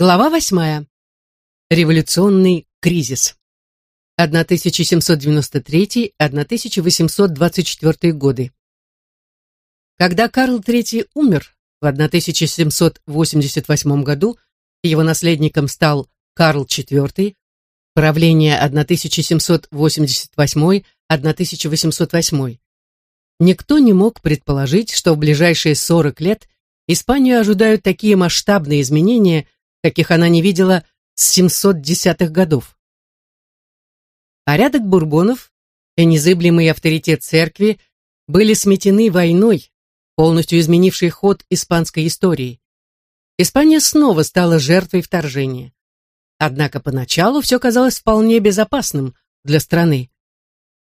Глава восьмая. Революционный кризис. 1793-1824 годы. Когда Карл III умер в 1788 году, его наследником стал Карл IV, правление 1788-1808, никто не мог предположить, что в ближайшие 40 лет Испанию ожидают такие масштабные изменения, каких она не видела с 710-х годов. Порядок бурбонов и незыблемый авторитет церкви были сметены войной, полностью изменившей ход испанской истории. Испания снова стала жертвой вторжения. Однако поначалу все казалось вполне безопасным для страны.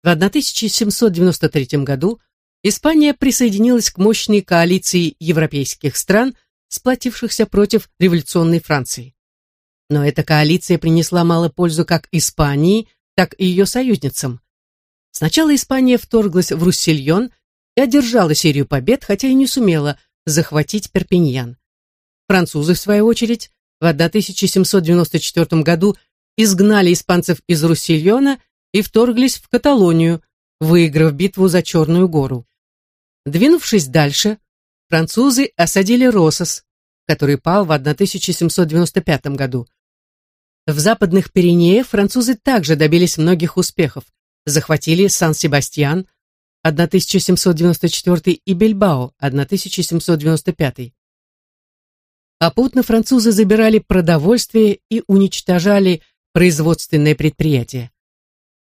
В 1793 году Испания присоединилась к мощной коалиции европейских стран, сплотившихся против революционной Франции. Но эта коалиция принесла мало пользу как Испании, так и ее союзницам. Сначала Испания вторглась в Руссельон и одержала серию побед, хотя и не сумела захватить Перпиньян. Французы, в свою очередь, в 1794 году изгнали испанцев из Руссельона и вторглись в Каталонию, выиграв битву за Черную гору. Двинувшись дальше, французы осадили Росос, который пал в 1795 году. В западных Пиренеях французы также добились многих успехов. Захватили Сан-Себастьян 1794 и Бильбао 1795. Попутно французы забирали продовольствие и уничтожали производственные предприятия.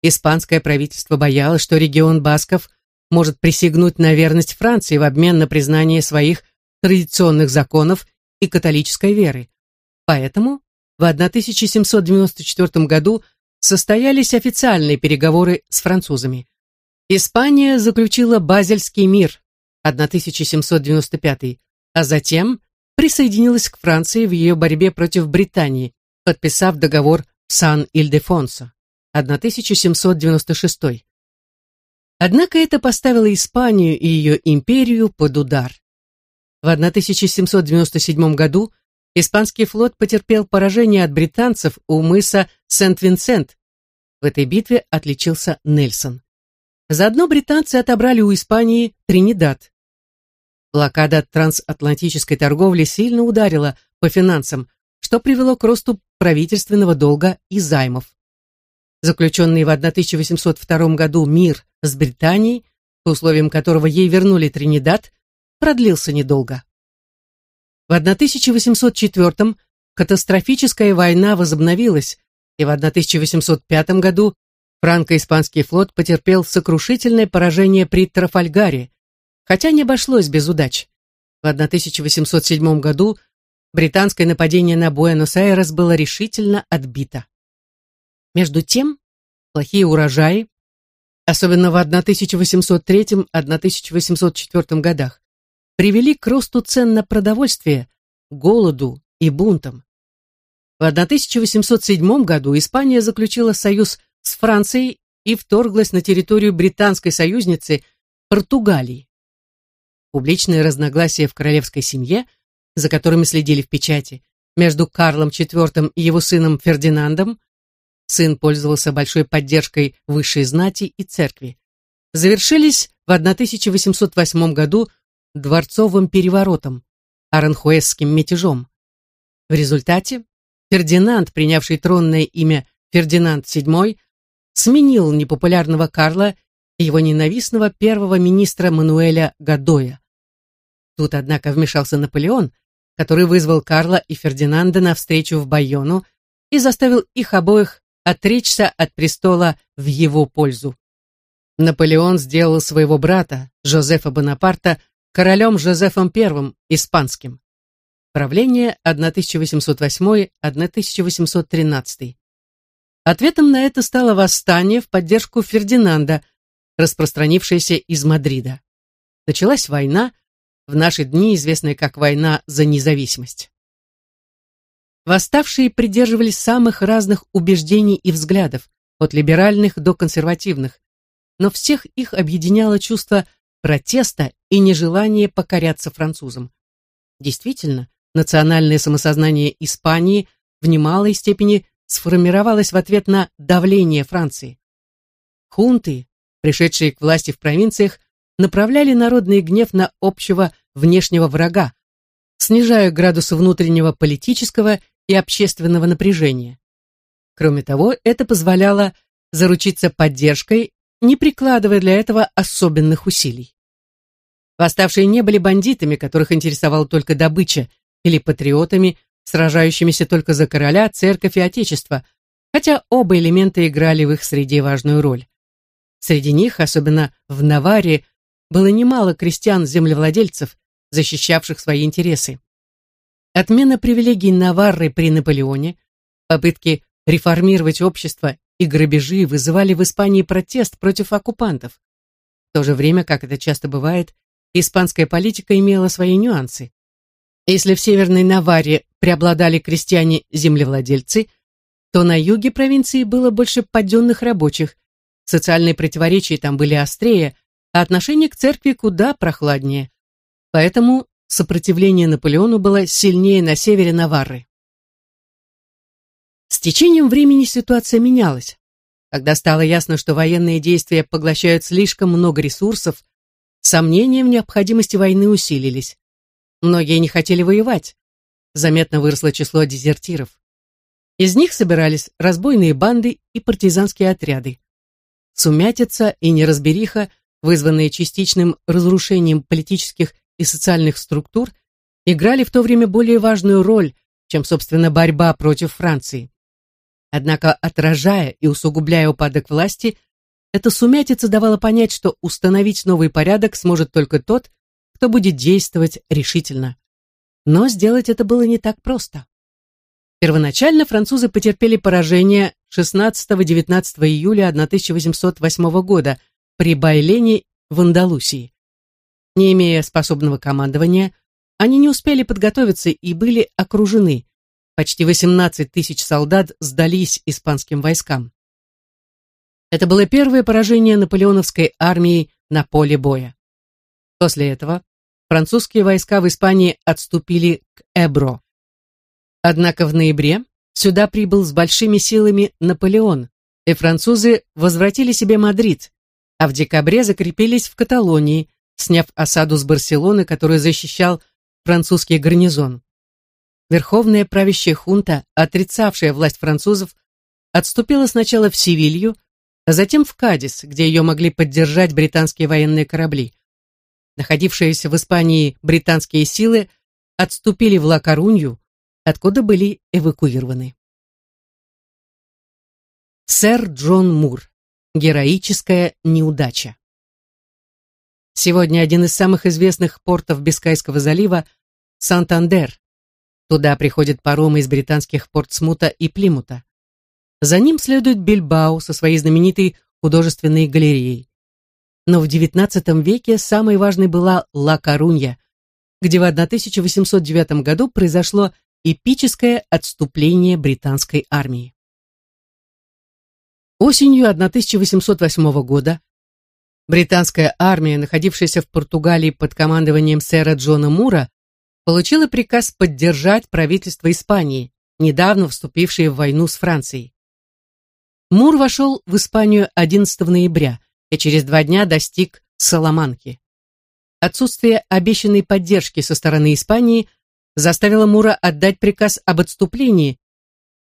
Испанское правительство боялось, что регион Басков может присягнуть на верность Франции в обмен на признание своих традиционных законов и католической веры. Поэтому в 1794 году состоялись официальные переговоры с французами. Испания заключила Базельский мир 1795, а затем присоединилась к Франции в ее борьбе против Британии, подписав договор Сан-Ильдефонсо 1796. Однако это поставило Испанию и ее империю под удар. В 1797 году испанский флот потерпел поражение от британцев у мыса Сент-Винсент. В этой битве отличился Нельсон. Заодно британцы отобрали у Испании Тринидад. Блокада трансатлантической торговли сильно ударила по финансам, что привело к росту правительственного долга и займов. Заключенный в 1802 году мир с Британией, по условиям которого ей вернули Тринидад, продлился недолго. В 1804 катастрофическая война возобновилась, и в 1805 году франко-испанский флот потерпел сокрушительное поражение при Трафальгаре, хотя не обошлось без удач. В 1807 году британское нападение на Буэнос-Айрес было решительно отбито. Между тем, плохие урожаи, особенно в 1803-1804 годах, привели к росту цен на продовольствие, голоду и бунтам. В 1807 году Испания заключила союз с Францией и вторглась на территорию британской союзницы Португалии. Публичные разногласия в королевской семье, за которыми следили в печати, между Карлом IV и его сыном Фердинандом, сын пользовался большой поддержкой высшей знати и церкви, завершились в 1808 году дворцовым переворотом, аранхуэсским мятежом. В результате Фердинанд, принявший тронное имя Фердинанд VII, сменил непопулярного Карла и его ненавистного первого министра Мануэля Гадоя. Тут, однако, вмешался Наполеон, который вызвал Карла и Фердинанда на встречу в Байону и заставил их обоих отречься от престола в его пользу. Наполеон сделал своего брата, Жозефа Бонапарта, королем Жозефом I испанским. Правление 1808-1813. Ответом на это стало восстание в поддержку Фердинанда, распространившееся из Мадрида. Началась война, в наши дни известная как война за независимость. Восставшие придерживались самых разных убеждений и взглядов, от либеральных до консервативных, но всех их объединяло чувство протеста и нежелание покоряться французам. Действительно, национальное самосознание Испании в немалой степени сформировалась в ответ на давление Франции. Хунты, пришедшие к власти в провинциях, направляли народный гнев на общего внешнего врага, снижая градусы внутреннего политического и общественного напряжения. Кроме того, это позволяло заручиться поддержкой, не прикладывая для этого особенных усилий. Восставшие не были бандитами, которых интересовала только добыча, или патриотами, сражающимися только за короля, церковь и отечество, хотя оба элемента играли в их среде важную роль. Среди них, особенно в Наваре, было немало крестьян-землевладельцев, защищавших свои интересы. Отмена привилегий Наварры при Наполеоне, попытки реформировать общество и грабежи вызывали в Испании протест против оккупантов. В то же время, как это часто бывает, испанская политика имела свои нюансы. Если в Северной Наварре преобладали крестьяне-землевладельцы, то на юге провинции было больше подденных рабочих, социальные противоречия там были острее, а отношение к церкви куда прохладнее. Поэтому сопротивление Наполеону было сильнее на севере Наварры. С течением времени ситуация менялась. Когда стало ясно, что военные действия поглощают слишком много ресурсов, сомнения в необходимости войны усилились. Многие не хотели воевать. Заметно выросло число дезертиров. Из них собирались разбойные банды и партизанские отряды. Сумятица и неразбериха, вызванные частичным разрушением политических и социальных структур, играли в то время более важную роль, чем, собственно, борьба против Франции. Однако, отражая и усугубляя упадок власти, эта сумятица давала понять, что установить новый порядок сможет только тот, кто будет действовать решительно. Но сделать это было не так просто. Первоначально французы потерпели поражение 16-19 июля 1808 года при Байлене в Андалусии. Не имея способного командования, они не успели подготовиться и были окружены. Почти 18 тысяч солдат сдались испанским войскам. Это было первое поражение наполеоновской армии на поле боя. После этого французские войска в Испании отступили к Эбро. Однако в ноябре сюда прибыл с большими силами Наполеон, и французы возвратили себе Мадрид, а в декабре закрепились в Каталонии, сняв осаду с Барселоны, которую защищал французский гарнизон. Верховная правящая хунта, отрицавшая власть французов, отступила сначала в Севилью, а затем в Кадис, где ее могли поддержать британские военные корабли. Находившиеся в Испании британские силы отступили в Ла-Корунью, откуда были эвакуированы. Сэр Джон Мур. Героическая неудача. Сегодня один из самых известных портов Бискайского залива – Сантандер. Туда приходят паромы из британских Портсмута и Плимута. За ним следует Бильбао со своей знаменитой художественной галереей. Но в XIX веке самой важной была Ла-Корунья, где в 1809 году произошло эпическое отступление британской армии. Осенью 1808 года Британская армия, находившаяся в Португалии под командованием сэра Джона Мура, получила приказ поддержать правительство Испании, недавно вступившее в войну с Францией. Мур вошел в Испанию 11 ноября и через два дня достиг Саламанки. Отсутствие обещанной поддержки со стороны Испании заставило Мура отдать приказ об отступлении,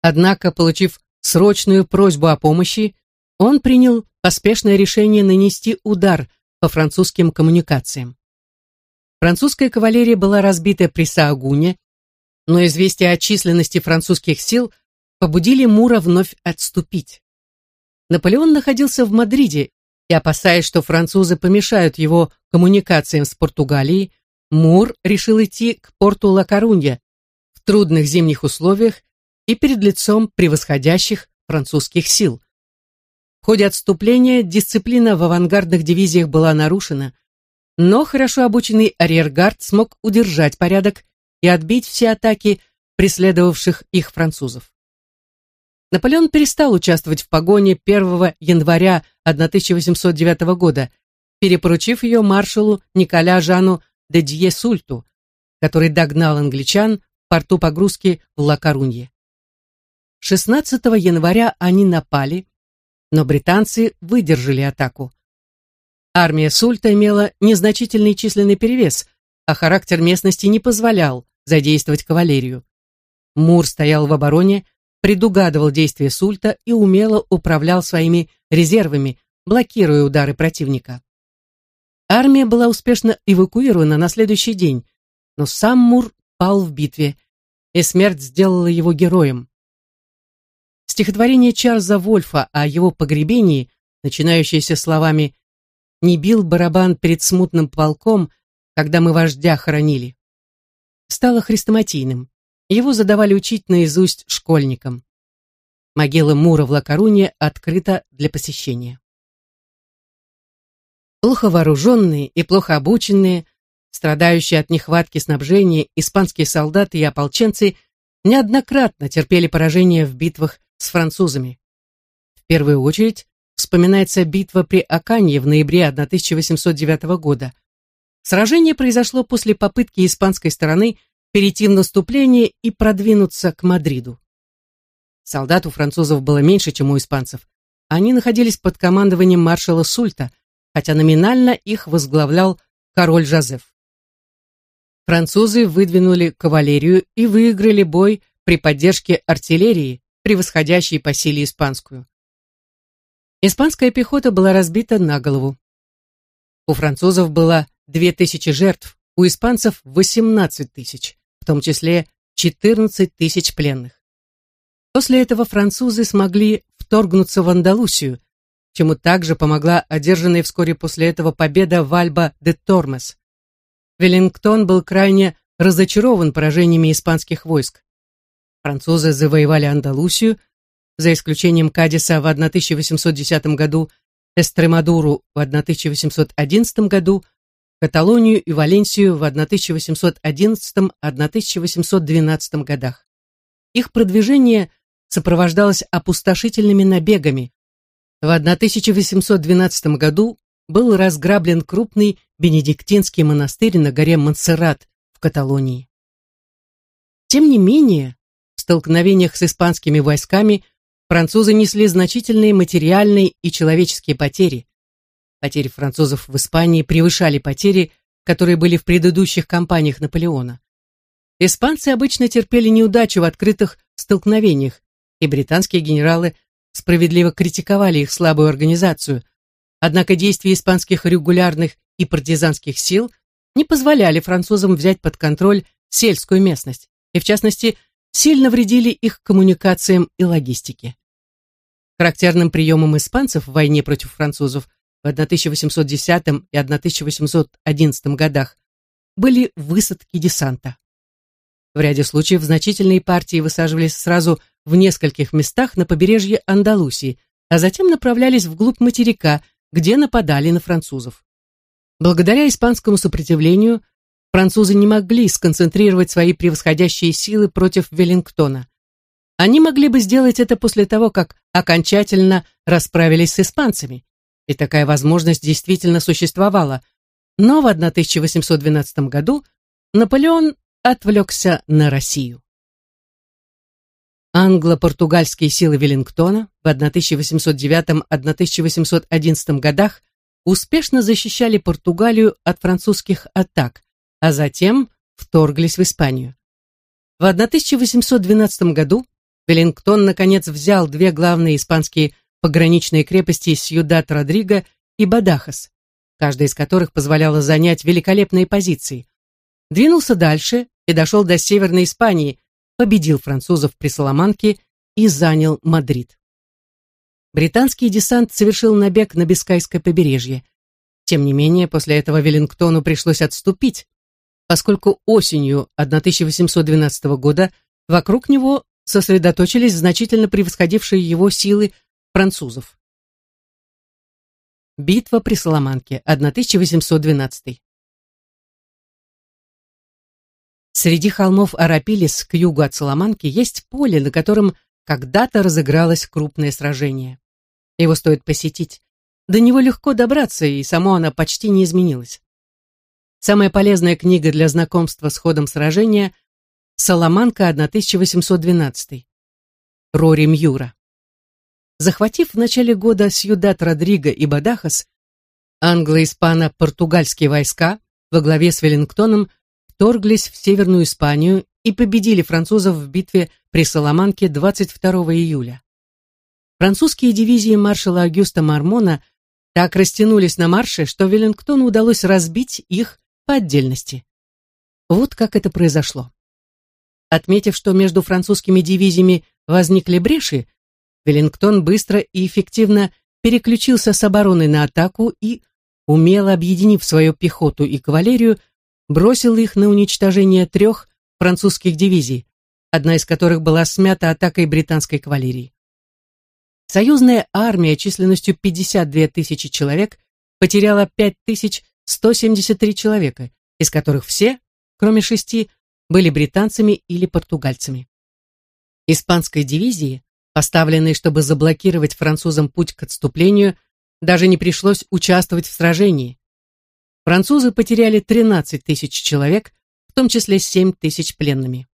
однако, получив срочную просьбу о помощи, он принял поспешное решение нанести удар по французским коммуникациям. Французская кавалерия была разбита при Саагуне, но известия о численности французских сил побудили Мура вновь отступить. Наполеон находился в Мадриде, и, опасаясь, что французы помешают его коммуникациям с Португалией, Мур решил идти к порту Ла-Корунья в трудных зимних условиях и перед лицом превосходящих французских сил. Ходе отступления дисциплина в авангардных дивизиях была нарушена, но хорошо обученный арьергард смог удержать порядок и отбить все атаки преследовавших их французов. Наполеон перестал участвовать в погоне 1 января 1809 года, перепоручив ее маршалу Николя Жану де Дье-Сульту, который догнал англичан в порту погрузки в Ла-Корунье. 16 января они напали, но британцы выдержали атаку. Армия Сульта имела незначительный численный перевес, а характер местности не позволял задействовать кавалерию. Мур стоял в обороне, предугадывал действия Сульта и умело управлял своими резервами, блокируя удары противника. Армия была успешно эвакуирована на следующий день, но сам Мур пал в битве, и смерть сделала его героем. Стихотворение Чарльза Вольфа о его погребении, начинающееся словами «Не бил барабан перед смутным полком, когда мы вождя хоронили», стало хрестоматийным. Его задавали учить наизусть школьникам. Могила Мура в Лакаруне открыта для посещения. Плохо вооруженные и плохо обученные, страдающие от нехватки снабжения, испанские солдаты и ополченцы неоднократно терпели поражение в битвах с французами. В первую очередь вспоминается битва при Аканье в ноябре 1809 года. Сражение произошло после попытки испанской стороны перейти в наступление и продвинуться к Мадриду. Солдат у французов было меньше, чем у испанцев. Они находились под командованием маршала Сульта, хотя номинально их возглавлял король Жозеф. Французы выдвинули кавалерию и выиграли бой при поддержке артиллерии, превосходящей по силе испанскую. Испанская пехота была разбита на голову. У французов было 2000 жертв, у испанцев 18 тысяч, в том числе 14 тысяч пленных. После этого французы смогли вторгнуться в Андалусию, чему также помогла одержанная вскоре после этого победа в Альба де Тормес. Веллингтон был крайне разочарован поражениями испанских войск. Французы завоевали Андалусию, за исключением Кадиса в 1810 году, Эстремадуру в 1811 году, Каталонию и Валенсию в 1811-1812 годах. Их продвижение сопровождалось опустошительными набегами, в 1812 году был разграблен крупный бенедиктинский монастырь на горе Монсеррат в Каталонии. Тем не менее, в столкновениях с испанскими войсками французы несли значительные материальные и человеческие потери. Потери французов в Испании превышали потери, которые были в предыдущих кампаниях Наполеона. Испанцы обычно терпели неудачу в открытых столкновениях, и британские генералы справедливо критиковали их слабую организацию, однако действия испанских регулярных и партизанских сил не позволяли французам взять под контроль сельскую местность и, в частности, сильно вредили их коммуникациям и логистике. Характерным приемом испанцев в войне против французов в 1810 и 1811 годах были высадки десанта. В ряде случаев значительные партии высаживались сразу в нескольких местах на побережье Андалусии, а затем направлялись вглубь материка, где нападали на французов. Благодаря испанскому сопротивлению французы не могли сконцентрировать свои превосходящие силы против Веллингтона. Они могли бы сделать это после того, как окончательно расправились с испанцами, и такая возможность действительно существовала, но в 1812 году Наполеон отвлекся на Россию. Англо-португальские силы Веллингтона в 1809-1811 годах успешно защищали Португалию от французских атак, а затем вторглись в Испанию. В 1812 году Веллингтон наконец взял две главные испанские пограничные крепости Сьюдат-Родриго и Бадахас, каждая из которых позволяла занять великолепные позиции. Двинулся дальше и дошел до Северной Испании, победил французов при Соломанке и занял Мадрид. Британский десант совершил набег на Бискайское побережье. Тем не менее, после этого Веллингтону пришлось отступить, поскольку осенью 1812 года вокруг него сосредоточились значительно превосходившие его силы французов. Битва при Соломанке, 1812. Среди холмов Арапилис к югу от Соломанки есть поле, на котором когда-то разыгралось крупное сражение. Его стоит посетить. До него легко добраться, и само оно почти не изменилось. Самая полезная книга для знакомства с ходом сражения «Соломанка 1812». Рори Мьюра. Захватив в начале года Сьюдат Родриго и Бадахас, англо-испано-португальские войска во главе с Веллингтоном вторглись в Северную Испанию и победили французов в битве при Саламанке 22 июля. Французские дивизии маршала Агюста Мармона так растянулись на марше, что Веллингтону удалось разбить их по отдельности. Вот как это произошло. Отметив, что между французскими дивизиями возникли бреши, Веллингтон быстро и эффективно переключился с обороны на атаку и, умело объединив свою пехоту и кавалерию, бросил их на уничтожение трех французских дивизий, одна из которых была смята атакой британской кавалерии. Союзная армия численностью 52 тысячи человек потеряла 5173 человека, из которых все, кроме шести, были британцами или португальцами. Испанской дивизии, поставленной, чтобы заблокировать французам путь к отступлению, даже не пришлось участвовать в сражении. Французы потеряли 13 тысяч человек, в том числе 7 тысяч пленными.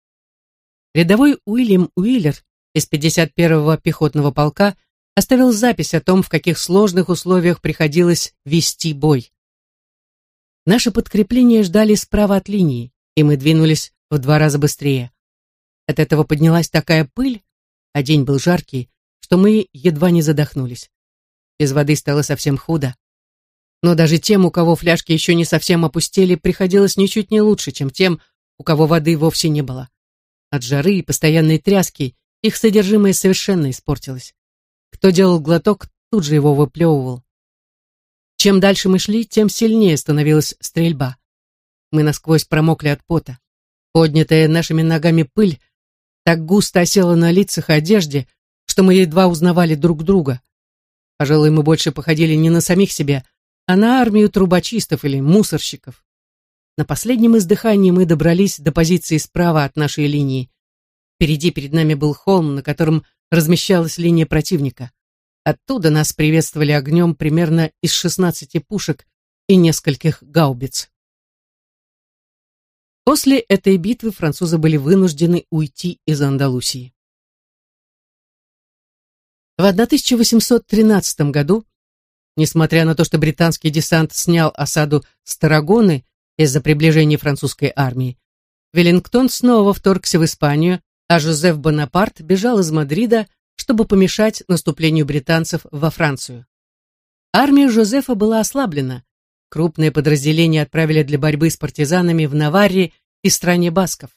Рядовой Уильям Уиллер из 51-го пехотного полка оставил запись о том, в каких сложных условиях приходилось вести бой. Наши подкрепления ждали справа от линии, и мы двинулись в два раза быстрее. От этого поднялась такая пыль, а день был жаркий, что мы едва не задохнулись. Без воды стало совсем худо. Но даже тем, у кого фляжки еще не совсем опустели, приходилось ничуть не лучше, чем тем, у кого воды вовсе не было. От жары и постоянной тряски их содержимое совершенно испортилось. Кто делал глоток, тут же его выплевывал. Чем дальше мы шли, тем сильнее становилась стрельба. Мы насквозь промокли от пота. Поднятая нашими ногами пыль так густо осела на лицах и одежде, что мы едва узнавали друг друга. Пожалуй, мы больше походили не на самих себя, а на армию трубочистов или мусорщиков. На последнем издыхании мы добрались до позиции справа от нашей линии. Впереди перед нами был холм, на котором размещалась линия противника. Оттуда нас приветствовали огнем примерно из 16 пушек и нескольких гаубиц. После этой битвы французы были вынуждены уйти из Андалусии. В 1813 году, несмотря на то, что британский десант снял осаду Старагоны из-за приближения французской армии, Веллингтон снова вторгся в Испанию, а Жозеф Бонапарт бежал из Мадрида, чтобы помешать наступлению британцев во Францию. Армия Жозефа была ослаблена, Крупные подразделения отправили для борьбы с партизанами в Наварре и стране басков.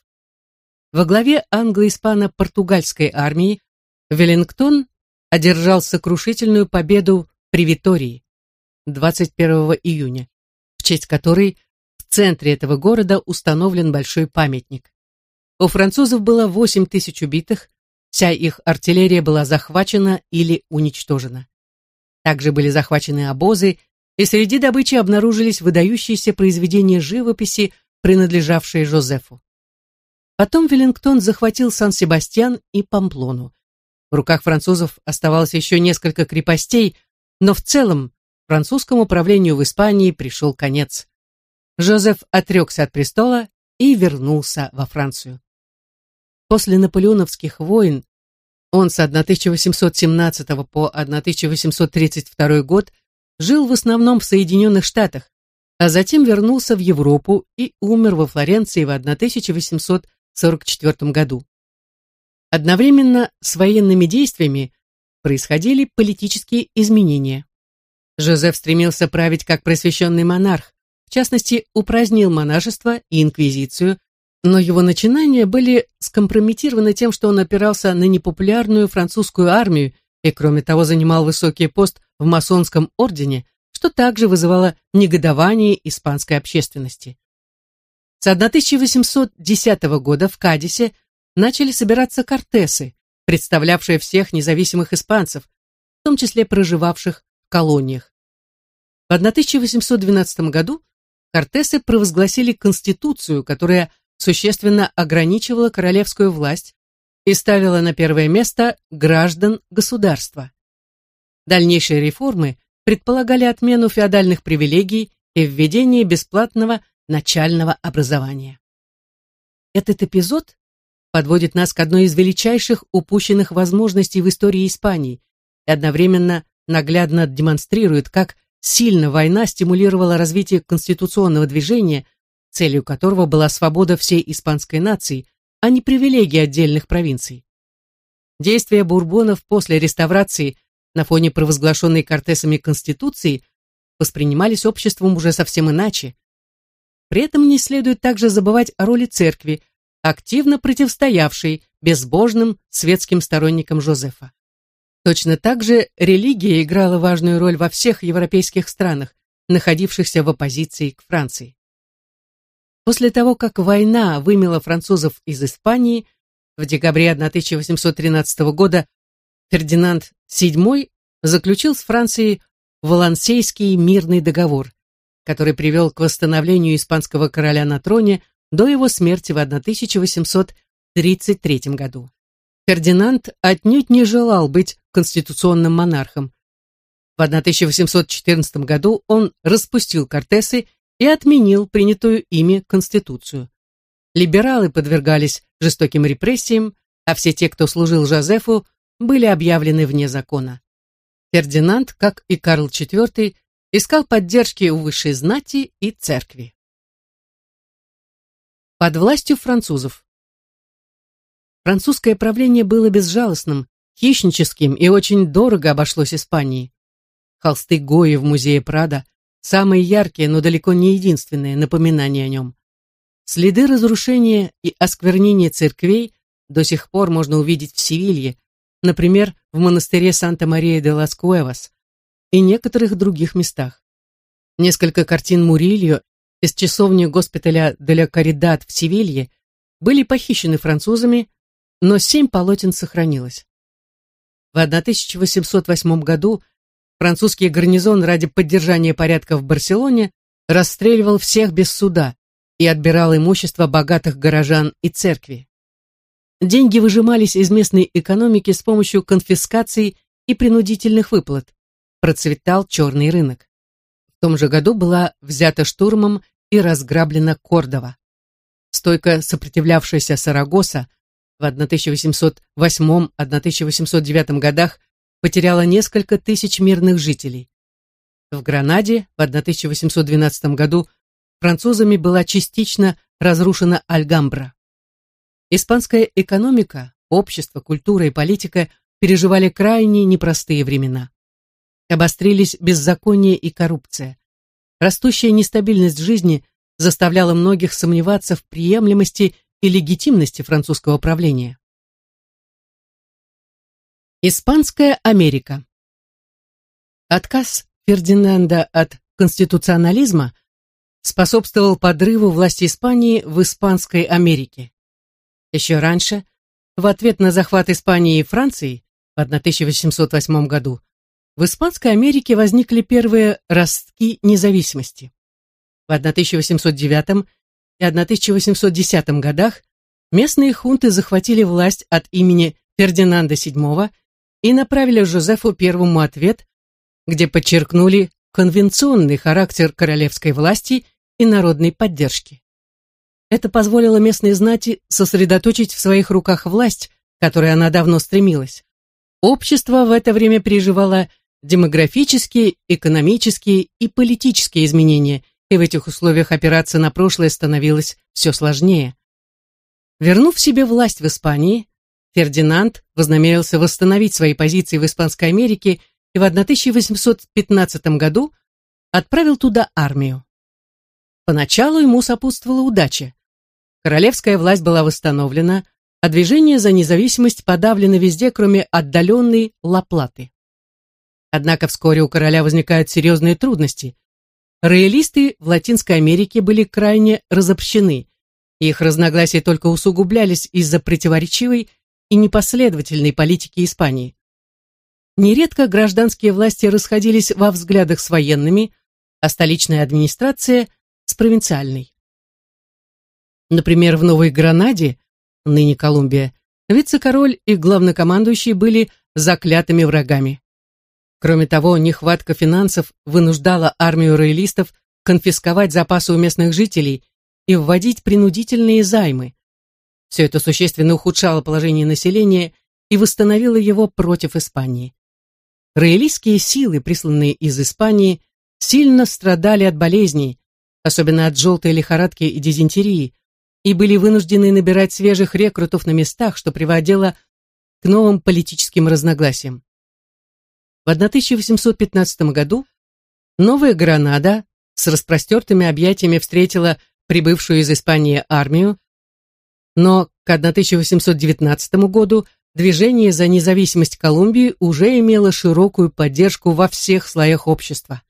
Во главе англо-испано-португальской армии Веллингтон одержал сокрушительную победу при Витории 21 июня, в честь которой в центре этого города установлен большой памятник. У французов было 8 тысяч убитых, вся их артиллерия была захвачена или уничтожена. Также были захвачены обозы и среди добычи обнаружились выдающиеся произведения живописи, принадлежавшие Жозефу. Потом Веллингтон захватил Сан-Себастьян и Памплону. В руках французов оставалось еще несколько крепостей, но в целом французскому правлению в Испании пришел конец. Жозеф отрекся от престола и вернулся во Францию. После наполеоновских войн он с 1817 по 1832 год жил в основном в Соединенных Штатах, а затем вернулся в Европу и умер во Флоренции в 1844 году. Одновременно с военными действиями происходили политические изменения. Жозеф стремился править как просвещенный монарх, в частности, упразднил монашество и инквизицию, но его начинания были скомпрометированы тем, что он опирался на непопулярную французскую армию и, кроме того, занимал высокий пост в масонском ордене, что также вызывало негодование испанской общественности. С 1810 года в Кадисе начали собираться кортесы, представлявшие всех независимых испанцев, в том числе проживавших в колониях. В 1812 году кортесы провозгласили конституцию, которая существенно ограничивала королевскую власть и ставила на первое место граждан государства. Дальнейшие реформы предполагали отмену феодальных привилегий и введение бесплатного начального образования. Этот эпизод подводит нас к одной из величайших упущенных возможностей в истории Испании и одновременно наглядно демонстрирует, как сильно война стимулировала развитие конституционного движения, целью которого была свобода всей испанской нации, а не привилегии отдельных провинций. Действия бурбонов после реставрации на фоне провозглашенной Кортесами Конституции воспринимались обществом уже совсем иначе. При этом не следует также забывать о роли церкви, активно противостоявшей безбожным светским сторонникам Жозефа. Точно так же религия играла важную роль во всех европейских странах, находившихся в оппозиции к Франции. После того, как война вымела французов из Испании, в декабре 1813 года Фердинанд VII заключил с Францией Валансейский мирный договор, который привел к восстановлению испанского короля на троне до его смерти в 1833 году. Фердинанд отнюдь не желал быть конституционным монархом. В 1814 году он распустил Кортесы и отменил принятую ими Конституцию. Либералы подвергались жестоким репрессиям, а все те, кто служил Жозефу, были объявлены вне закона. Фердинанд, как и Карл IV, искал поддержки у высшей знати и церкви. Под властью французов. Французское правление было безжалостным, хищническим и очень дорого обошлось Испании. Холсты Гои в музее Прада – самые яркие, но далеко не единственные напоминания о нем. Следы разрушения и осквернения церквей до сих пор можно увидеть в Севилье, например, в монастыре Санта-Мария де лас Куэвас и некоторых других местах. Несколько картин Мурильо из часовни госпиталя де ла Каридат в Севилье были похищены французами, но семь полотен сохранилось. В 1808 году французский гарнизон ради поддержания порядка в Барселоне расстреливал всех без суда и отбирал имущество богатых горожан и церкви. Деньги выжимались из местной экономики с помощью конфискаций и принудительных выплат. Процветал черный рынок. В том же году была взята штурмом и разграблена Кордова. Стойко сопротивлявшаяся Сарагоса в 1808-1809 годах потеряла несколько тысяч мирных жителей. В Гранаде в 1812 году французами была частично разрушена Альгамбра. Испанская экономика, общество, культура и политика переживали крайне непростые времена. Обострились беззаконие и коррупция. Растущая нестабильность жизни заставляла многих сомневаться в приемлемости и легитимности французского правления. Испанская Америка Отказ Фердинанда от конституционализма способствовал подрыву власти Испании в Испанской Америке. Еще раньше, в ответ на захват Испании и Франции в 1808 году, в Испанской Америке возникли первые ростки независимости. В 1809 и 1810 годах местные хунты захватили власть от имени Фердинанда VII и направили Жозефу I ответ, где подчеркнули конвенционный характер королевской власти и народной поддержки. Это позволило местной знати сосредоточить в своих руках власть, которой она давно стремилась. Общество в это время переживало демографические, экономические и политические изменения, и в этих условиях опираться на прошлое становилось все сложнее. Вернув себе власть в Испании, Фердинанд вознамерился восстановить свои позиции в Испанской Америке и в 1815 году отправил туда армию. Поначалу ему сопутствовала удача. Королевская власть была восстановлена, а движение за независимость подавлено везде, кроме отдаленной Лаплаты. Однако вскоре у короля возникают серьезные трудности. Роялисты в Латинской Америке были крайне разобщены, их разногласия только усугублялись из-за противоречивой и непоследовательной политики Испании. Нередко гражданские власти расходились во взглядах с военными, а столичная администрация – с провинциальной. Например, в Новой Гранаде, ныне Колумбия, вице-король и главнокомандующий были заклятыми врагами. Кроме того, нехватка финансов вынуждала армию роялистов конфисковать запасы у местных жителей и вводить принудительные займы. Все это существенно ухудшало положение населения и восстановило его против Испании. Роялистские силы, присланные из Испании, сильно страдали от болезней, особенно от желтой лихорадки и дизентерии, и были вынуждены набирать свежих рекрутов на местах, что приводило к новым политическим разногласиям. В 1815 году Новая Гранада с распростертыми объятиями встретила прибывшую из Испании армию, но к 1819 году движение за независимость Колумбии уже имело широкую поддержку во всех слоях общества.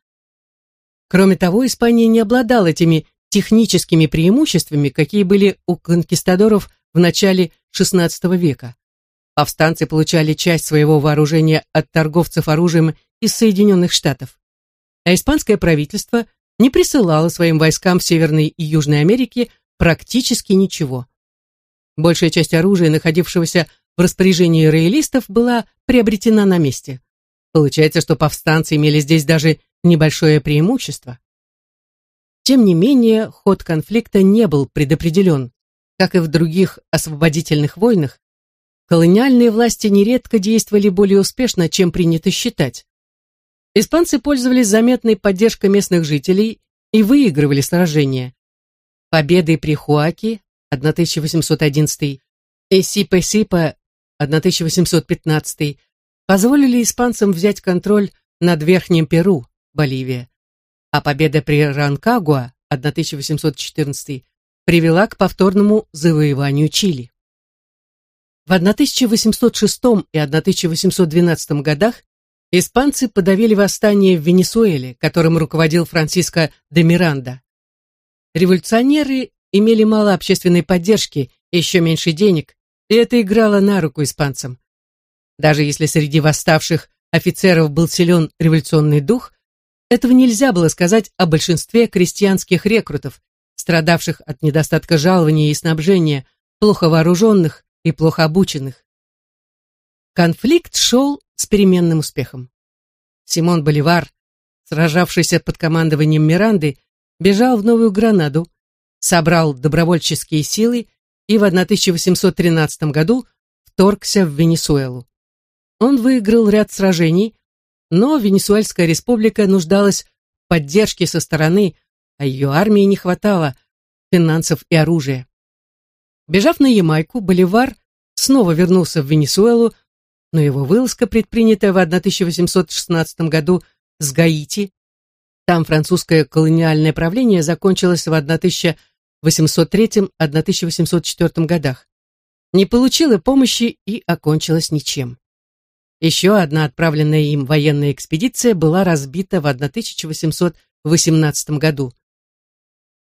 Кроме того, Испания не обладала этими техническими преимуществами, какие были у конкистадоров в начале XVI века. Повстанцы получали часть своего вооружения от торговцев оружием из Соединенных Штатов. А испанское правительство не присылало своим войскам в Северной и Южной Америке практически ничего. Большая часть оружия, находившегося в распоряжении роялистов, была приобретена на месте. Получается, что повстанцы имели здесь даже небольшое преимущество. Тем не менее, ход конфликта не был предопределен. Как и в других освободительных войнах, колониальные власти нередко действовали более успешно, чем принято считать. Испанцы пользовались заметной поддержкой местных жителей и выигрывали сражения. Победы при Хуаке 1811 и Сипа-Сипа 1815 позволили испанцам взять контроль над Верхним Перу, Боливия, а победа при Ранкагуа 1814 привела к повторному завоеванию Чили. В 1806 и 1812 годах испанцы подавили восстание в Венесуэле, которым руководил Франциско де Миранда. Революционеры имели мало общественной поддержки и еще меньше денег, и это играло на руку испанцам. Даже если среди восставших офицеров был силен революционный дух, этого нельзя было сказать о большинстве крестьянских рекрутов, страдавших от недостатка жалования и снабжения, плохо вооруженных и плохо обученных. Конфликт шел с переменным успехом. Симон Боливар, сражавшийся под командованием Миранды, бежал в Новую Гранаду, собрал добровольческие силы и в 1813 году вторгся в Венесуэлу. Он выиграл ряд сражений, но Венесуэльская республика нуждалась в поддержке со стороны, а ее армии не хватало финансов и оружия. Бежав на Ямайку, Боливар снова вернулся в Венесуэлу, но его вылазка, предпринятая в 1816 году с Гаити, там французское колониальное правление закончилось в 1803-1804 годах, не получила помощи и окончилась ничем. Еще одна отправленная им военная экспедиция была разбита в 1818 году.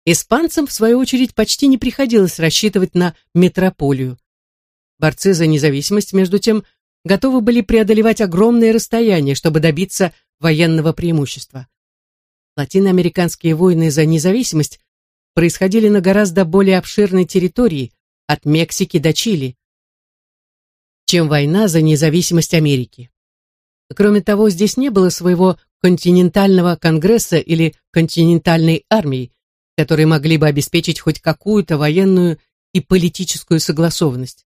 Испанцам, в свою очередь, почти не приходилось рассчитывать на метрополию. Борцы за независимость, между тем, готовы были преодолевать огромные расстояния, чтобы добиться военного преимущества. Латиноамериканские войны за независимость происходили на гораздо более обширной территории, от Мексики до Чили, чем война за независимость Америки. Кроме того, здесь не было своего континентального конгресса или континентальной армии, которые могли бы обеспечить хоть какую-то военную и политическую согласованность.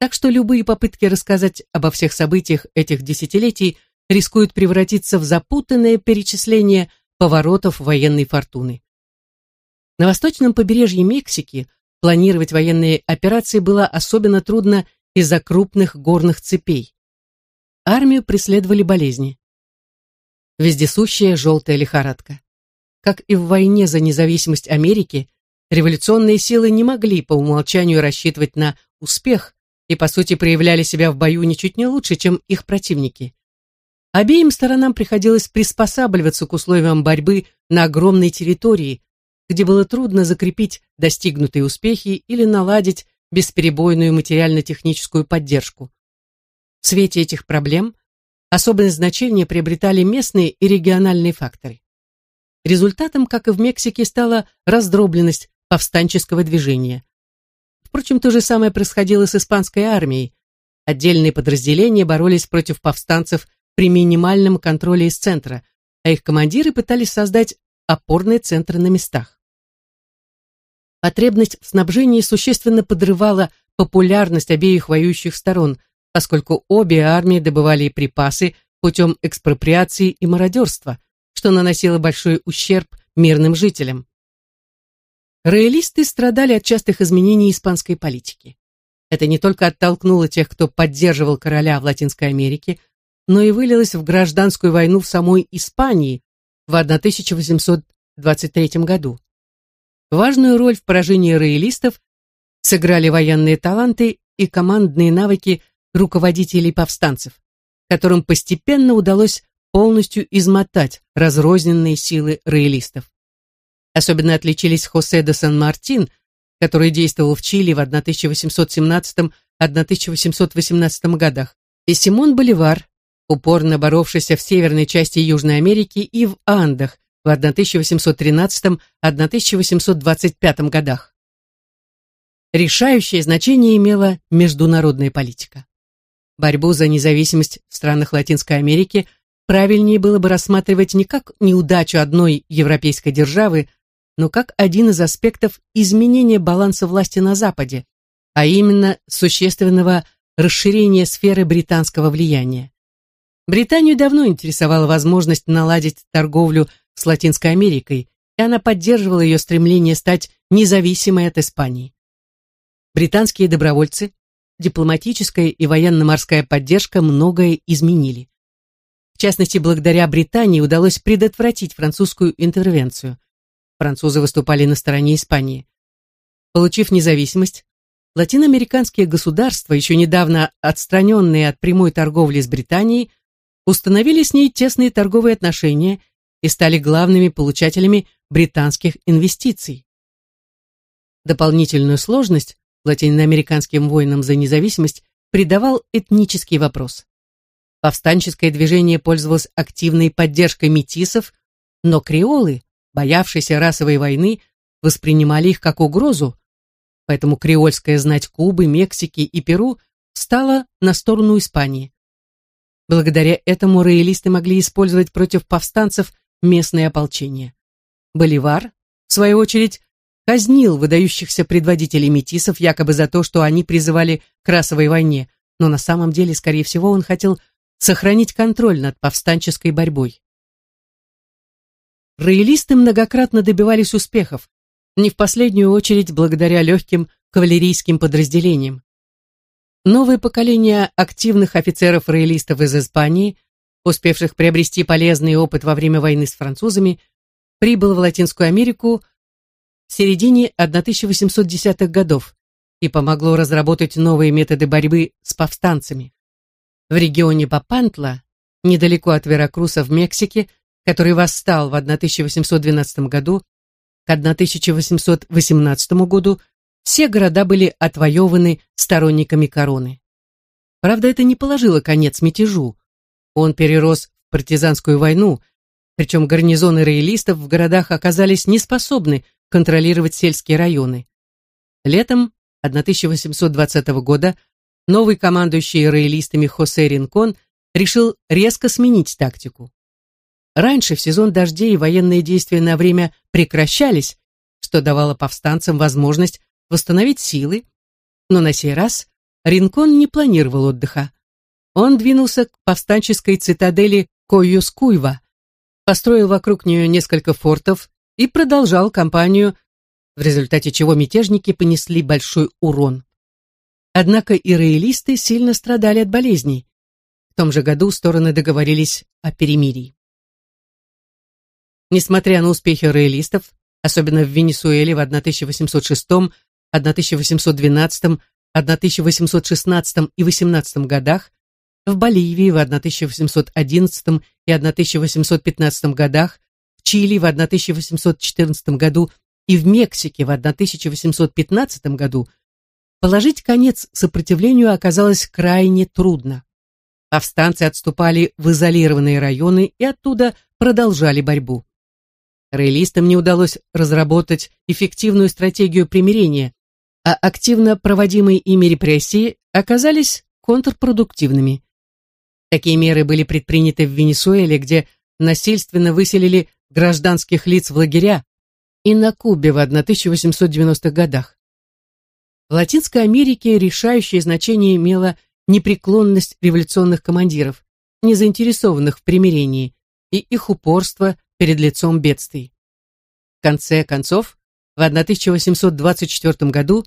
Так что любые попытки рассказать обо всех событиях этих десятилетий рискуют превратиться в запутанное перечисление поворотов военной фортуны. На восточном побережье Мексики планировать военные операции было особенно трудно из-за крупных горных цепей. Армию преследовали болезни. Вездесущая желтая лихорадка. Как и в войне за независимость Америки, революционные силы не могли по умолчанию рассчитывать на успех и, по сути, проявляли себя в бою ничуть не лучше, чем их противники. Обеим сторонам приходилось приспосабливаться к условиям борьбы на огромной территории, где было трудно закрепить достигнутые успехи или наладить бесперебойную материально-техническую поддержку. В свете этих проблем особое значение приобретали местные и региональные факторы. Результатом, как и в Мексике, стала раздробленность повстанческого движения. Впрочем, то же самое происходило с испанской армией. Отдельные подразделения боролись против повстанцев при минимальном контроле из центра, а их командиры пытались создать опорные центры на местах. Потребность в снабжении существенно подрывала популярность обеих воюющих сторон, поскольку обе армии добывали припасы путем экспроприации и мародерства, что наносило большой ущерб мирным жителям. Роялисты страдали от частых изменений испанской политики. Это не только оттолкнуло тех, кто поддерживал короля в Латинской Америке, но и вылилось в гражданскую войну в самой Испании в 1823 году. Важную роль в поражении роялистов сыграли военные таланты и командные навыки руководителей повстанцев, которым постепенно удалось полностью измотать разрозненные силы роялистов. Особенно отличились Хосе де Сан-Мартин, который действовал в Чили в 1817-1818 годах, и Симон Боливар, упорно боровшийся в северной части Южной Америки и в Андах в 1813-1825 годах. Решающее значение имела международная политика. Борьбу за независимость в странах Латинской Америки правильнее было бы рассматривать не как неудачу одной европейской державы, но как один из аспектов изменения баланса власти на Западе, а именно существенного расширения сферы британского влияния. Британию давно интересовала возможность наладить торговлю с Латинской Америкой, и она поддерживала ее стремление стать независимой от Испании. Британские добровольцы, дипломатическая и военно-морская поддержка многое изменили. В частности, благодаря Британии удалось предотвратить французскую интервенцию. Французы выступали на стороне Испании. Получив независимость, латиноамериканские государства, еще недавно отстраненные от прямой торговли с Британией, установили с ней тесные торговые отношения и стали главными получателями британских инвестиций. Дополнительную сложность латиноамериканским войнам за независимость придавал этнический вопрос. Повстанческое движение пользовалось активной поддержкой метисов, но креолы, боявшиеся расовой войны, воспринимали их как угрозу, поэтому креольская знать Кубы, Мексики и Перу стала на сторону Испании. Благодаря этому роялисты могли использовать против повстанцев местное ополчение. Боливар, в свою очередь, казнил выдающихся предводителей метисов якобы за то, что они призывали к расовой войне, но на самом деле, скорее всего, он хотел сохранить контроль над повстанческой борьбой. Роялисты многократно добивались успехов, не в последнюю очередь благодаря легким кавалерийским подразделениям. Новое поколение активных офицеров-роялистов из Испании, успевших приобрести полезный опыт во время войны с французами, прибыло в Латинскую Америку в середине 1810-х годов и помогло разработать новые методы борьбы с повстанцами. В регионе Папантла, недалеко от Веракруса в Мексике, который восстал в 1812 году, к 1818 году все города были отвоеваны сторонниками короны. Правда, это не положило конец мятежу. Он перерос в партизанскую войну, причем гарнизоны роялистов в городах оказались неспособны контролировать сельские районы. Летом 1820 года новый командующий роялистами Хосе Ринкон решил резко сменить тактику. Раньше в сезон дождей военные действия на время прекращались, что давало повстанцам возможность восстановить силы, но на сей раз Ринкон не планировал отдыха. Он двинулся к повстанческой цитадели Койюскуйва, построил вокруг нее несколько фортов и продолжал кампанию, в результате чего мятежники понесли большой урон. Однако и роялисты сильно страдали от болезней. В том же году стороны договорились о перемирии. Несмотря на успехи роялистов, особенно в Венесуэле в 1806 1812, 1816 и 18 годах, в Боливии в 1811 и 1815 годах, в Чили в 1814 году и в Мексике в 1815 году, положить конец сопротивлению оказалось крайне трудно. Повстанцы отступали в изолированные районы и оттуда продолжали борьбу. Роялистам не удалось разработать эффективную стратегию примирения, а активно проводимые ими репрессии оказались контрпродуктивными. Такие меры были предприняты в Венесуэле, где насильственно выселили гражданских лиц в лагеря, и на Кубе в 1890-х годах. В Латинской Америке решающее значение имела непреклонность революционных командиров, не заинтересованных в примирении, и их упорство перед лицом бедствий. В конце концов, в 1824 году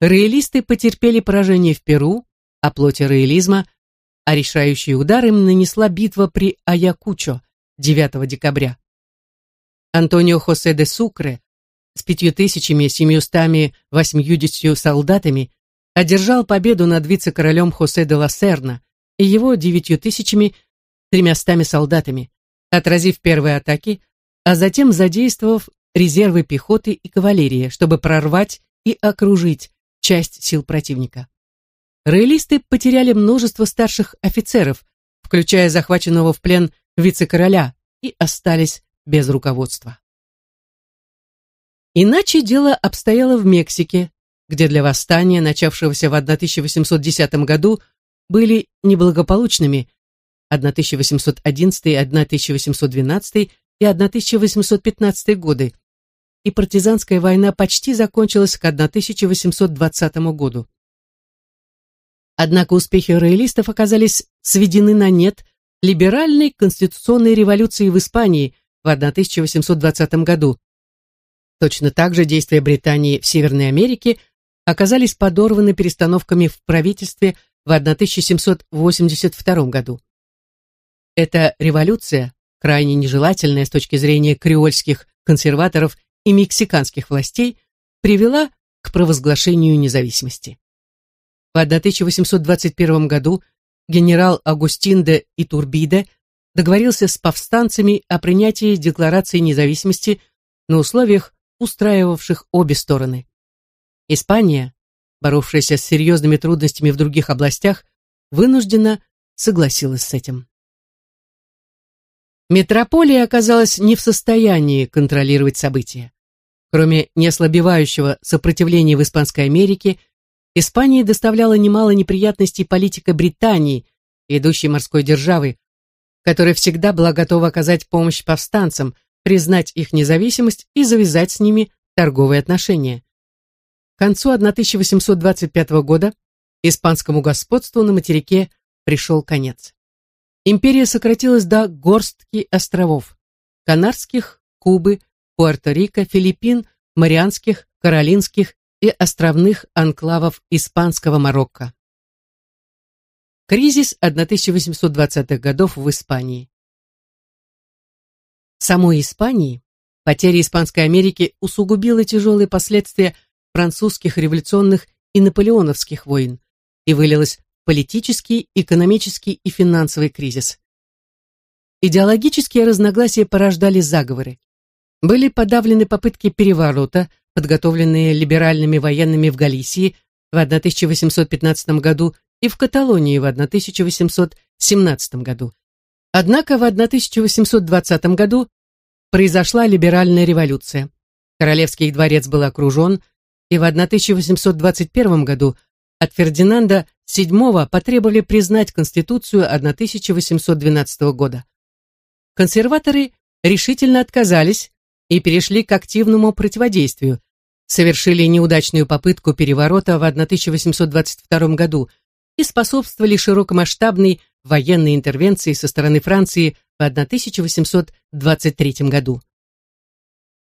роялисты потерпели поражение в Перу, о плоти роялизма, а решающий удар им нанесла битва при Аякучо 9 декабря. Антонио Хосе де Сукре с пятью тысячами семьюстами восьмидесятью солдатами одержал победу над вице-королем Хосе де Лассерна и его девятью тысячами тремястами солдатами, отразив первые атаки, а затем задействовав резервы пехоты и кавалерии, чтобы прорвать и окружить часть сил противника. Роялисты потеряли множество старших офицеров, включая захваченного в плен вице-короля, и остались без руководства. Иначе дело обстояло в Мексике, где для восстания, начавшегося в 1810 году, были неблагополучными 1811, 1812 и 1815 годы, и партизанская война почти закончилась к 1820 году. Однако успехи роялистов оказались сведены на нет либеральной конституционной революцией в Испании в 1820 году. Точно так же действия Британии в Северной Америке оказались подорваны перестановками в правительстве в 1782 году. Эта революция, крайне нежелательная с точки зрения креольских консерваторов и мексиканских властей, привела к провозглашению независимости. В 1821 году генерал Агустин де Итурбиде договорился с повстанцами о принятии Декларации независимости на условиях, устраивавших обе стороны. Испания, боровшаяся с серьезными трудностями в других областях, вынуждена согласилась с этим. Метрополия оказалась не в состоянии контролировать события. Кроме неослабевающего сопротивления в Испанской Америке, Испании доставляла немало неприятностей политика Британии, ведущей морской державы, которая всегда была готова оказать помощь повстанцам, признать их независимость и завязать с ними торговые отношения. К концу 1825 года испанскому господству на материке пришел конец. Империя сократилась до горстки островов – Канарских, Кубы, Пуэрто-Рико, Филиппин, Марианских, Каролинских и островных анклавов испанского Марокко. Кризис 1820-х годов в Испании. Самой Испании потеря Испанской Америки усугубила тяжелые последствия французских революционных и наполеоновских войн и вылилась в политический, экономический и финансовый кризис. Идеологические разногласия порождали заговоры. Были подавлены попытки переворота, подготовленные либеральными военными в Галисии в 1815 году и в Каталонии в 1817 году. Однако в 1820 году произошла либеральная революция. Королевский дворец был окружен, и в 1821 году от Фердинанда VII потребовали признать Конституцию 1812 года. Консерваторы решительно отказались и перешли к активному противодействию, совершили неудачную попытку переворота в 1822 году и способствовали широкомасштабной военной интервенции со стороны Франции в 1823 году.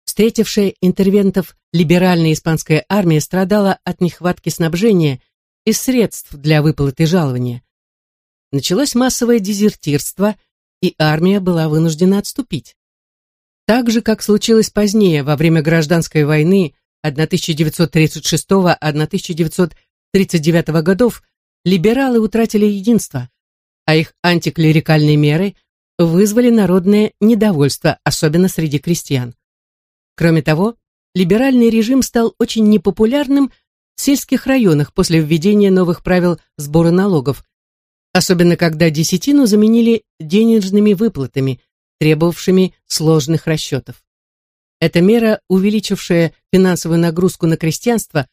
Встретившая интервентов либеральная испанская армия страдала от нехватки снабжения и средств для выплаты жалования. Началось массовое дезертирство, и армия была вынуждена отступить. Так же, как случилось позднее, во время гражданской войны 1936-1939 годов, либералы утратили единство, а их антиклерикальные меры вызвали народное недовольство, особенно среди крестьян. Кроме того, либеральный режим стал очень непопулярным в сельских районах после введения новых правил сбора налогов, особенно когда десятину заменили денежными выплатами, требовавшими сложных расчетов. Эта мера, увеличившая финансовую нагрузку на крестьянство,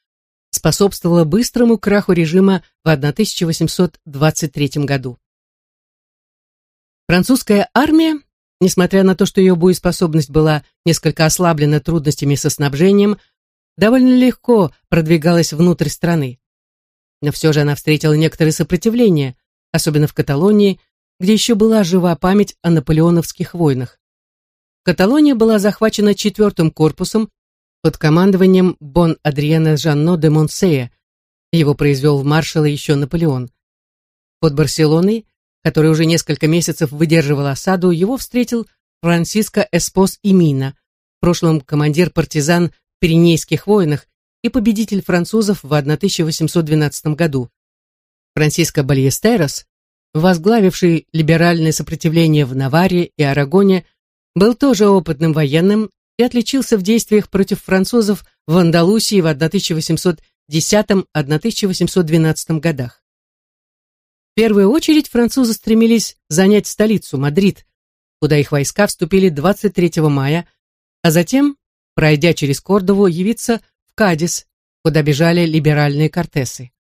способствовала быстрому краху режима в 1823 году. Французская армия несмотря на то, что ее боеспособность была несколько ослаблена трудностями со снабжением, довольно легко продвигалась внутрь страны. Но все же она встретила некоторое сопротивление, особенно в Каталонии, где еще была жива память о наполеоновских войнах. Каталония была захвачена четвертым корпусом под командованием Бон Адриена Жанно де Монсея. Его произвел в маршала еще Наполеон. Под Барселоной, который уже несколько месяцев выдерживал осаду, его встретил Франциско Эспос и Мина, в прошлом командир партизан в Пиренейских войнах и победитель французов в 1812 году. Франциско Бальестерос, возглавивший либеральное сопротивление в Наваре и Арагоне, был тоже опытным военным и отличился в действиях против французов в Андалусии в 1810-1812 годах. В первую очередь французы стремились занять столицу, Мадрид, куда их войска вступили 23 мая, а затем, пройдя через Кордову, явиться в Кадис, куда бежали либеральные кортесы.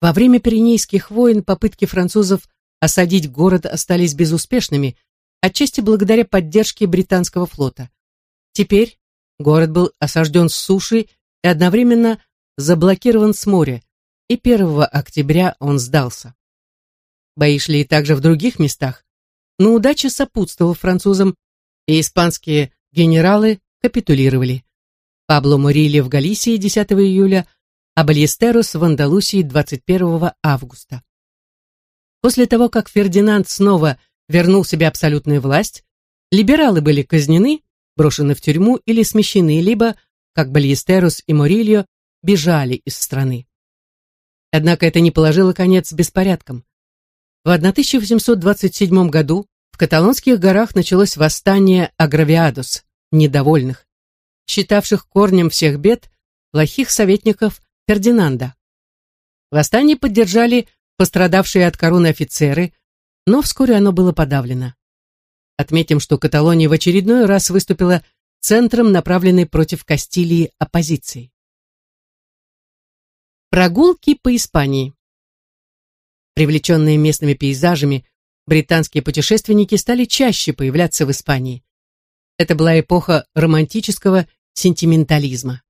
Во время Пиренейских войн попытки французов осадить город остались безуспешными, отчасти благодаря поддержке британского флота. Теперь город был осажден с суши и одновременно заблокирован с моря, и 1 октября он сдался. Бои шли также в других местах, но удача сопутствовала французам, и испанские генералы капитулировали. Пабло Мурили в Галисии 10 июля, а Бальестерос в Андалусии 21 августа. После того, как Фердинанд снова вернул себе абсолютную власть, либералы были казнены, брошены в тюрьму или смещены, либо, как Бальестерос и Морильо, бежали из страны. Однако это не положило конец беспорядкам. В 1827 году в каталонских горах началось восстание агравиадос, недовольных, считавших корнем всех бед плохих советников Фердинанда. Восстание поддержали пострадавшие от короны офицеры, но вскоре оно было подавлено. Отметим, что Каталония в очередной раз выступила центром, направленной против Кастилии оппозиции. Прогулки по Испании Привлеченные местными пейзажами, британские путешественники стали чаще появляться в Испании. Это была эпоха романтического сентиментализма.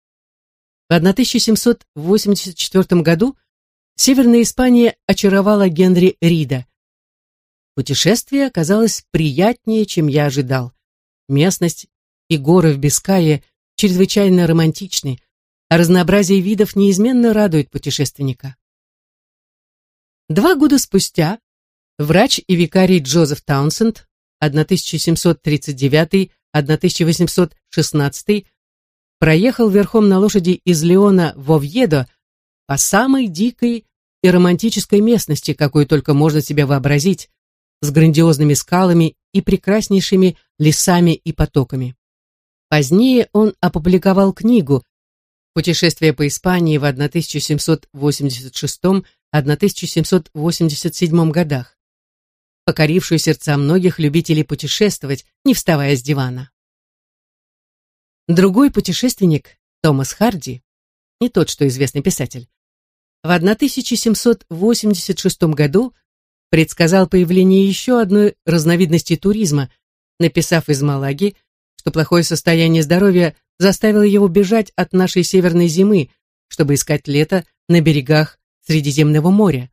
В 1784 году Северная Испания очаровала Генри Рида. Путешествие оказалось приятнее, чем я ожидал. Местность и горы в Бискае чрезвычайно романтичны, а разнообразие видов неизменно радует путешественника. Два года спустя врач и викарий Джозеф Таунсенд 1739-1816 проехал верхом на лошади из Леона в Овьедо по самой дикой и романтической местности, какую только можно себе вообразить, с грандиозными скалами и прекраснейшими лесами и потоками. Позднее он опубликовал книгу «Путешествие по Испании в 1786 1787 годах, покорившую сердца многих любителей путешествовать, не вставая с дивана. Другой путешественник, Томас Харди, не тот, что известный писатель, в 1786 году предсказал появление еще одной разновидности туризма, написав из Малаги, что плохое состояние здоровья заставило его бежать от нашей северной зимы, чтобы искать лето на берегах Средиземного моря.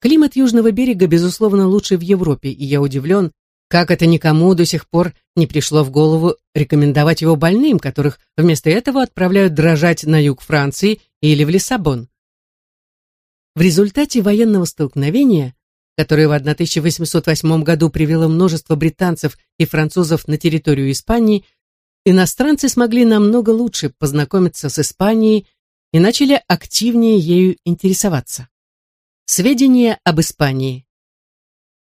Климат южного берега, безусловно, лучший в Европе, и я удивлен, как это никому до сих пор не пришло в голову рекомендовать его больным, которых вместо этого отправляют дрожать на юг Франции или в Лиссабон. В результате военного столкновения, которое в 1808 году привело множество британцев и французов на территорию Испании, иностранцы смогли намного лучше познакомиться с Испанией и начали активнее ею интересоваться. Сведения об Испании.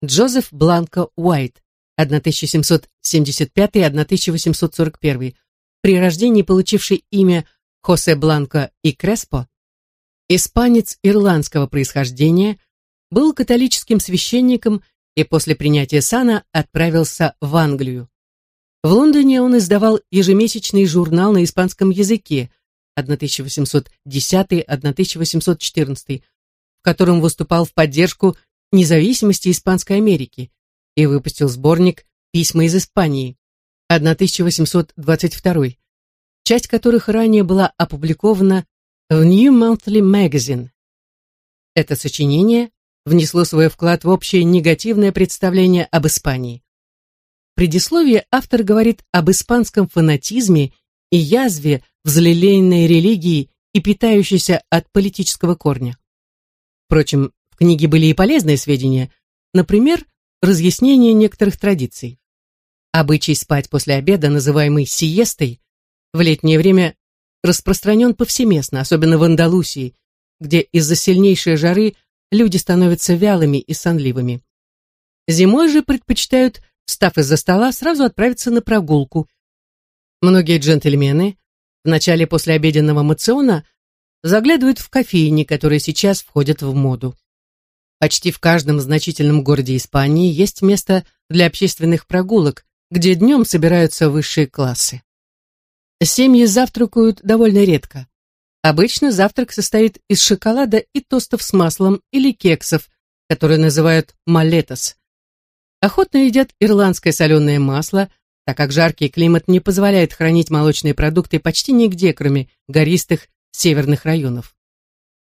Джозеф Бланко Уайт, 1775-1841, при рождении получивший имя Хосе Бланко и Креспо, испанец ирландского происхождения, был католическим священником и после принятия сана отправился в Англию. В Лондоне он издавал ежемесячный журнал на испанском языке, 1810-1814, в котором выступал в поддержку независимости Испанской Америки и выпустил сборник «Письма из Испании» 1822, часть которых ранее была опубликована в New Monthly Magazine. Это сочинение внесло свой вклад в общее негативное представление об Испании. В предисловии автор говорит об испанском фанатизме и язве взлелеянной религии и питающейся от политического корня. Впрочем, в книге были и полезные сведения, например, разъяснение некоторых традиций. Обычай спать после обеда, называемый сиестой, в летнее время распространен повсеместно, особенно в Андалусии, где из-за сильнейшей жары люди становятся вялыми и сонливыми. Зимой же предпочитают, встав из-за стола, сразу отправиться на прогулку. Многие джентльмены в начале послеобеденного мациона заглядывают в кофейни, которые сейчас входят в моду. Почти в каждом значительном городе Испании есть место для общественных прогулок, где днем собираются высшие классы. Семьи завтракают довольно редко. Обычно завтрак состоит из шоколада и тостов с маслом или кексов, которые называют малетос. Охотно едят ирландское соленое масло, так как жаркий климат не позволяет хранить молочные продукты почти нигде, кроме гористых северных районов.